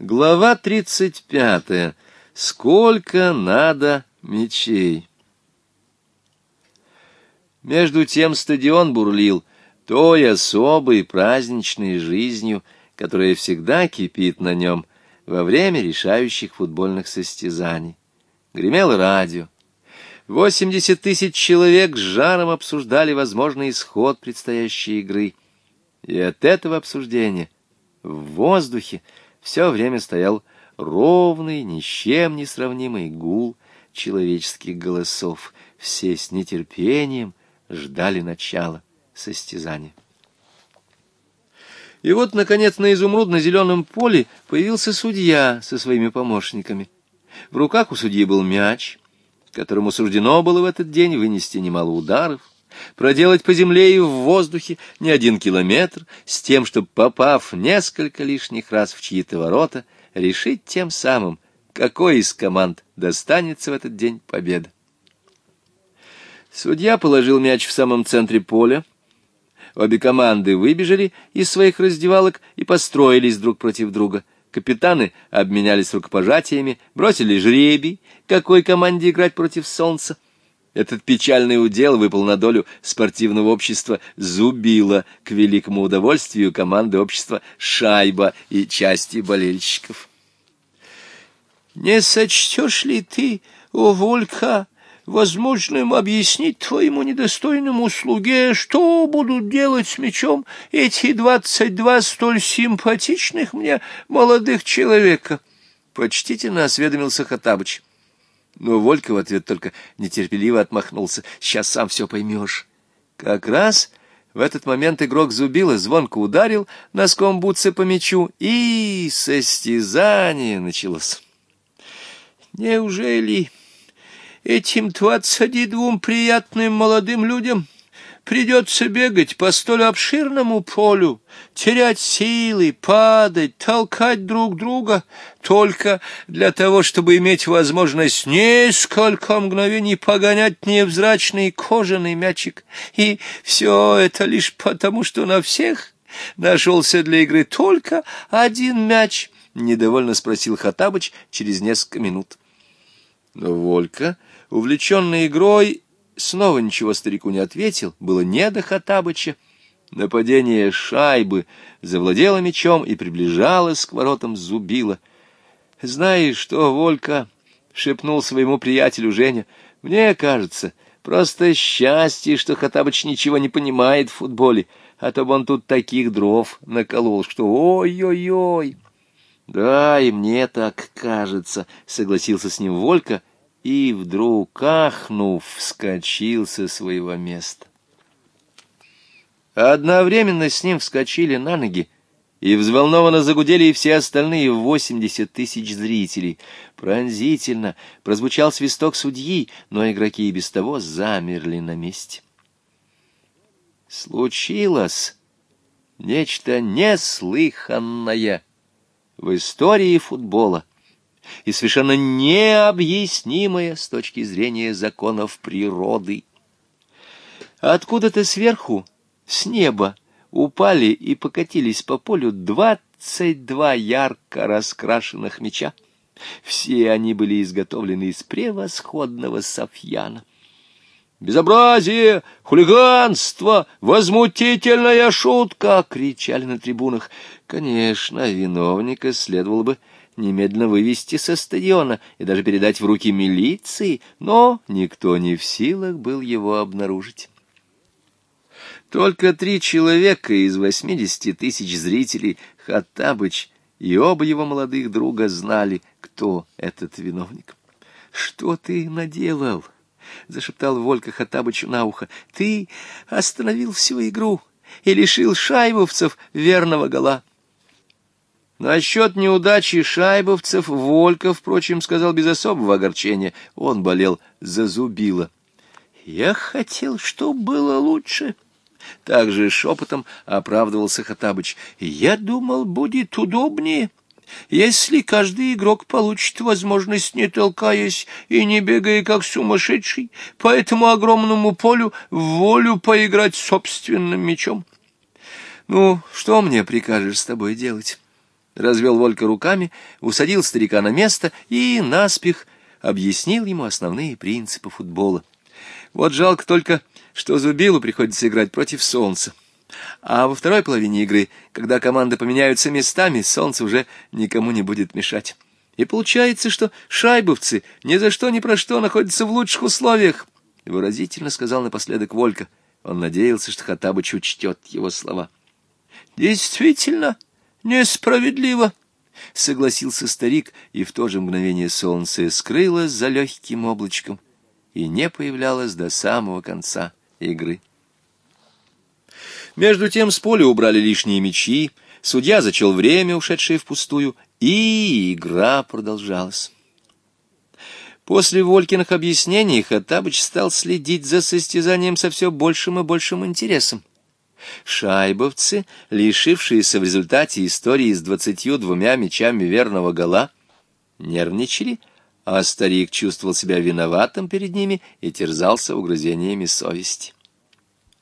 Глава 35. Сколько надо мечей? Между тем стадион бурлил той особой праздничной жизнью, которая всегда кипит на нем во время решающих футбольных состязаний. Гремело радио. 80 тысяч человек с жаром обсуждали возможный исход предстоящей игры. И от этого обсуждения в воздухе все время стоял ровный, ни с чем не сравнимый гул человеческих голосов. Все с нетерпением ждали начала состязания. И вот, наконец, на изумрудно-зеленом поле появился судья со своими помощниками. В руках у судьи был мяч, которому суждено было в этот день вынести немало ударов проделать по земле и в воздухе не один километр, с тем, чтобы, попав несколько лишних раз в чьи-то ворота, решить тем самым, какой из команд достанется в этот день победа. Судья положил мяч в самом центре поля. Обе команды выбежали из своих раздевалок и построились друг против друга. Капитаны обменялись рукопожатиями, бросили жребий, какой команде играть против солнца. Этот печальный удел выпал на долю спортивного общества «Зубила» к великому удовольствию команды общества «Шайба» и части болельщиков. «Не сочтешь ли ты, о Волька, возможным объяснить твоему недостойному слуге, что будут делать с мечом эти двадцать два столь симпатичных мне молодых человека?» Почтительно осведомился Хатабыч. Но Волька в ответ только нетерпеливо отмахнулся. «Сейчас сам все поймешь». Как раз в этот момент игрок зубила, звонко ударил носком бутсы по мячу, и состязание началось. «Неужели этим двадцати двум приятным молодым людям...» Придется бегать по столь обширному полю, терять силы, падать, толкать друг друга, только для того, чтобы иметь возможность несколько мгновений погонять невзрачный кожаный мячик. И все это лишь потому, что на всех нашелся для игры только один мяч, — недовольно спросил Хатабыч через несколько минут. Но Волька, увлеченный игрой, снова ничего старику не ответил, было не до Хатабыча. Нападение шайбы завладело мечом и приближалось к воротам зубила. — Знаешь что, Волька, — шепнул своему приятелю Женя, — мне кажется, просто счастье, что Хатабыч ничего не понимает в футболе, а то бы он тут таких дров наколол, что ой-ой-ой. — Да, и мне так кажется, — согласился с ним Волька, — и вдруг, кахнув, вскочил со своего места. Одновременно с ним вскочили на ноги, и взволнованно загудели и все остальные восемьдесят тысяч зрителей. Пронзительно прозвучал свисток судьи, но игроки и без того замерли на месте. Случилось нечто неслыханное в истории футбола и совершенно необъяснимое с точки зрения законов природы. Откуда-то сверху, с неба, упали и покатились по полю двадцать два ярко раскрашенных меча. Все они были изготовлены из превосходного софьяна. «Безобразие! Хулиганство! Возмутительная шутка!» — кричали на трибунах. Конечно, виновника следовало бы немедленно вывести со стадиона и даже передать в руки милиции, но никто не в силах был его обнаружить. Только три человека из 80 тысяч зрителей Хаттабыч и оба его молодых друга знали, кто этот виновник. «Что ты наделал?» — зашептал Волька Хаттабычу на ухо. «Ты остановил всю игру и лишил шайбовцев верного гола». Насчет неудачи шайбовцев Волька, впрочем, сказал без особого огорчения. Он болел за зубило. «Я хотел, чтобы было лучше». Также шепотом оправдывался Хатабыч. «Я думал, будет удобнее, если каждый игрок получит возможность, не толкаясь и не бегая, как сумасшедший, по этому огромному полю волю поиграть собственным мечом. Ну, что мне прикажешь с тобой делать?» Развел Волька руками, усадил старика на место и наспех объяснил ему основные принципы футбола. Вот жалко только, что Зубилу приходится играть против солнца. А во второй половине игры, когда команды поменяются местами, солнце уже никому не будет мешать. И получается, что шайбовцы ни за что ни про что находятся в лучших условиях, — выразительно сказал напоследок Волька. Он надеялся, что Хаттабыч учтет его слова. — Действительно, — Несправедливо, согласился старик, и в то же мгновение солнце скрылось за легким облачком и не появлялось до самого конца игры. Между тем с поля убрали лишние мячи, судья зачел время, ушедшее впустую, и игра продолжалась. После Волькиных объяснений Хаттабыч стал следить за состязанием со все большим и большим интересом. Шайбовцы, лишившиеся в результате истории с двадцатью двумя мечами верного гола, нервничали, а старик чувствовал себя виноватым перед ними и терзался угрызениями совести.